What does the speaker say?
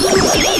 Yeah.